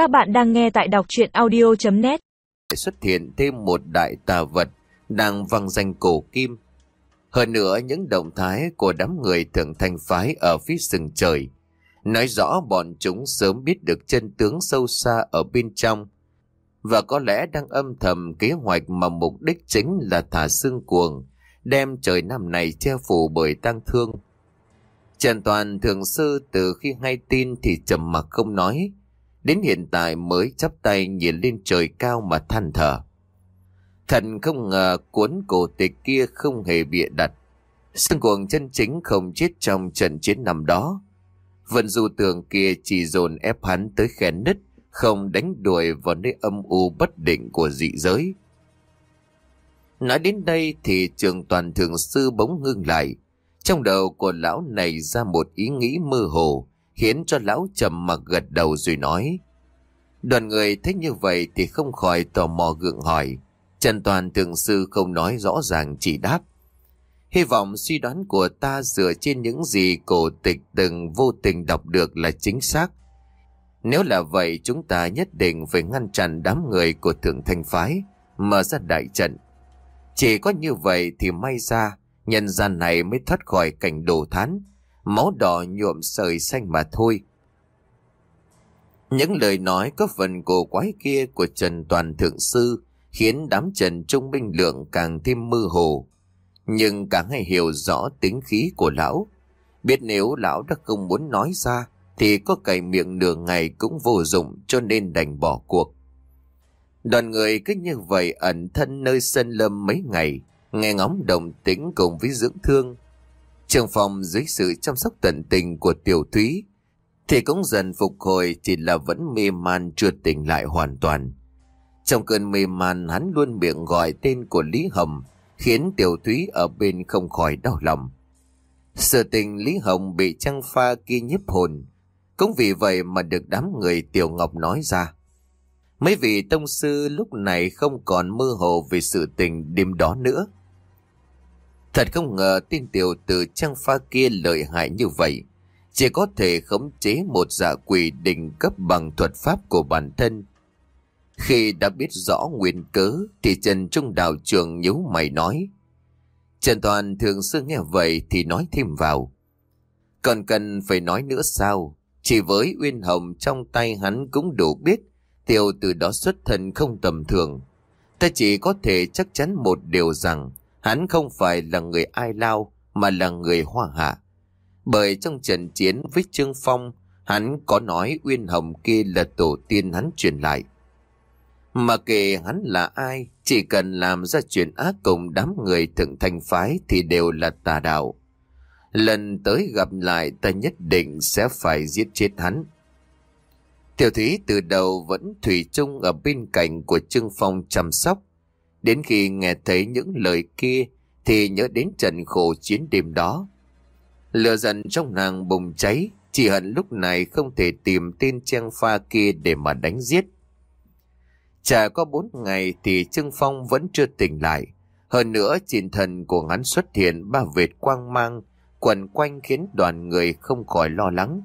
Các bạn đang nghe tại đọc chuyện audio.net Xuất hiện thêm một đại tà vật đang văng danh cổ kim. Hơn nữa những động thái của đám người thượng thanh phái ở phía sừng trời nói rõ bọn chúng sớm biết được chân tướng sâu xa ở bên trong và có lẽ đang âm thầm kế hoạch mà mục đích chính là thả xương cuồng đem trời năm này che phủ bởi tang thương. Trần Toàn thường sư từ khi hay tin thì trầm mặc không nói, đến hiện tại mới chắp tay nhìn lên trời cao mà than thở. Thần không ngờ cuốn cổ tịch kia không hề bịa đặt. Sương cuồng chân chính không chết trong trận chiến năm đó. Vận du tường kia chỉ dồn ép hắn tới khén nứt, không đánh đuổi vào nơi âm u bất định của dị giới. Nói đến đây thì trường toàn thượng sư bỗng ngưng lại. Trong đầu của lão này ra một ý nghĩ mơ hồ, khiến cho lão trầm mặc gật đầu rồi nói. Đoàn người thấy như vậy thì không khỏi tò mò gượng hỏi. Trần Toàn thượng sư không nói rõ ràng chỉ đáp. Hy vọng suy đoán của ta dựa trên những gì cổ tịch từng vô tình đọc được là chính xác. Nếu là vậy chúng ta nhất định phải ngăn chặn đám người của thượng thanh phái, mở ra đại trận. Chỉ có như vậy thì may ra nhân gian này mới thoát khỏi cảnh đồ thán, máu đỏ nhuộm sợi xanh mà thôi. Những lời nói có phần cổ quái kia của Trần Toàn Thượng Sư khiến đám Trần Trung binh Lượng càng thêm mơ hồ. Nhưng càng hay hiểu rõ tính khí của lão. Biết nếu lão đã không muốn nói ra thì có cày miệng nửa ngày cũng vô dụng cho nên đành bỏ cuộc. Đoàn người cứ như vậy ẩn thân nơi sân lâm mấy ngày, nghe ngóng đồng tĩnh cùng với dưỡng thương. Trường phòng dưới sự chăm sóc tận tình của tiểu thúy, thì cũng dần phục hồi chỉ là vẫn mê man chưa tỉnh lại hoàn toàn. Trong cơn mê man hắn luôn miệng gọi tên của Lý Hồng, khiến tiểu thúy ở bên không khỏi đau lòng. Sự tình Lý Hồng bị trăng pha kia nhiếp hồn, cũng vì vậy mà được đám người Tiểu Ngọc nói ra. Mấy vị tông sư lúc này không còn mơ hồ về sự tình đêm đó nữa. Thật không ngờ tin tiểu tử trang pha kia lợi hại như vậy. Chỉ có thể khống chế một dạ quỷ đỉnh cấp bằng thuật pháp của bản thân. Khi đã biết rõ nguyên cớ, thì Trần Trung Đạo Trường nhíu mày nói. Trần Toàn thường xưa nghe vậy thì nói thêm vào. Còn cần phải nói nữa sao? Chỉ với Uyên Hồng trong tay hắn cũng đủ biết, tiểu từ đó xuất thân không tầm thường. Ta chỉ có thể chắc chắn một điều rằng hắn không phải là người ai lao mà là người hoa hạ. Bởi trong trận chiến với Trương Phong, hắn có nói Uyên Hồng kia là tổ tiên hắn truyền lại. Mà kể hắn là ai, chỉ cần làm ra chuyện ác cùng đám người thượng thành phái thì đều là tà đạo. Lần tới gặp lại ta nhất định sẽ phải giết chết hắn. Tiểu thúy từ đầu vẫn thủy chung ở bên cạnh của Trương Phong chăm sóc. Đến khi nghe thấy những lời kia thì nhớ đến trận khổ chiến đêm đó. Lửa giận trong nàng bùng cháy, chỉ hận lúc này không thể tìm tên trang pha kia để mà đánh giết. Chả có bốn ngày thì Trương Phong vẫn chưa tỉnh lại. Hơn nữa chiến thần của hắn xuất hiện ba vệt quang mang, quần quanh khiến đoàn người không khỏi lo lắng.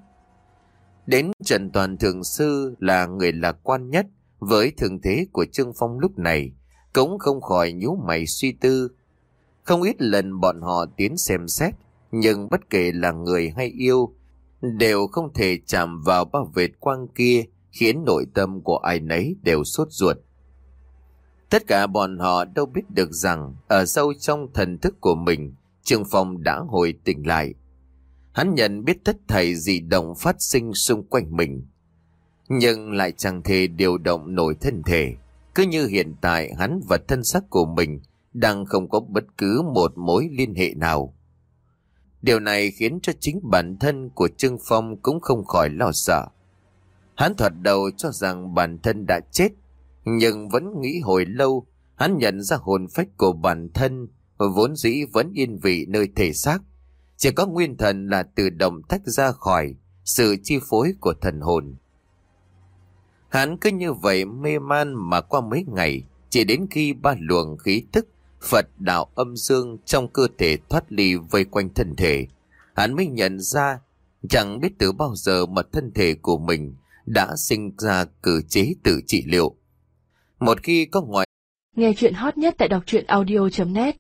Đến Trần Toàn Thượng Sư là người lạc quan nhất với thường thế của Trương Phong lúc này, cũng không khỏi nhíu mày suy tư. Không ít lần bọn họ tiến xem xét, nhưng bất kể là người hay yêu, đều không thể chạm vào bao vệt quang kia, khiến nội tâm của ai nấy đều sốt ruột. Tất cả bọn họ đâu biết được rằng, ở sâu trong thần thức của mình, Trương Phong đã hồi tỉnh lại, Hắn nhận biết tất thảy dị động phát sinh xung quanh mình. Nhưng lại chẳng thể điều động nổi thân thể. Cứ như hiện tại hắn và thân xác của mình đang không có bất cứ một mối liên hệ nào. Điều này khiến cho chính bản thân của Trương Phong cũng không khỏi lo sợ. Hắn thoạt đầu cho rằng bản thân đã chết, nhưng vẫn nghĩ hồi lâu, hắn nhận ra hồn phách của bản thân vốn dĩ vẫn yên vị nơi thể xác, chỉ có nguyên thần là tự động tách ra khỏi sự chi phối của thần hồn. Hắn cứ như vậy mê man mà qua mấy ngày, chỉ đến khi ba luồng khí tức Phật đạo âm dương trong cơ thể thoát ly vây quanh thân thể, hắn mới nhận ra chẳng biết từ bao giờ mà thân thể của mình đã sinh ra cử chế tự trị liệu. Một khi có ngoại Nghe chuyện hot nhất tại đọc truyện audio.net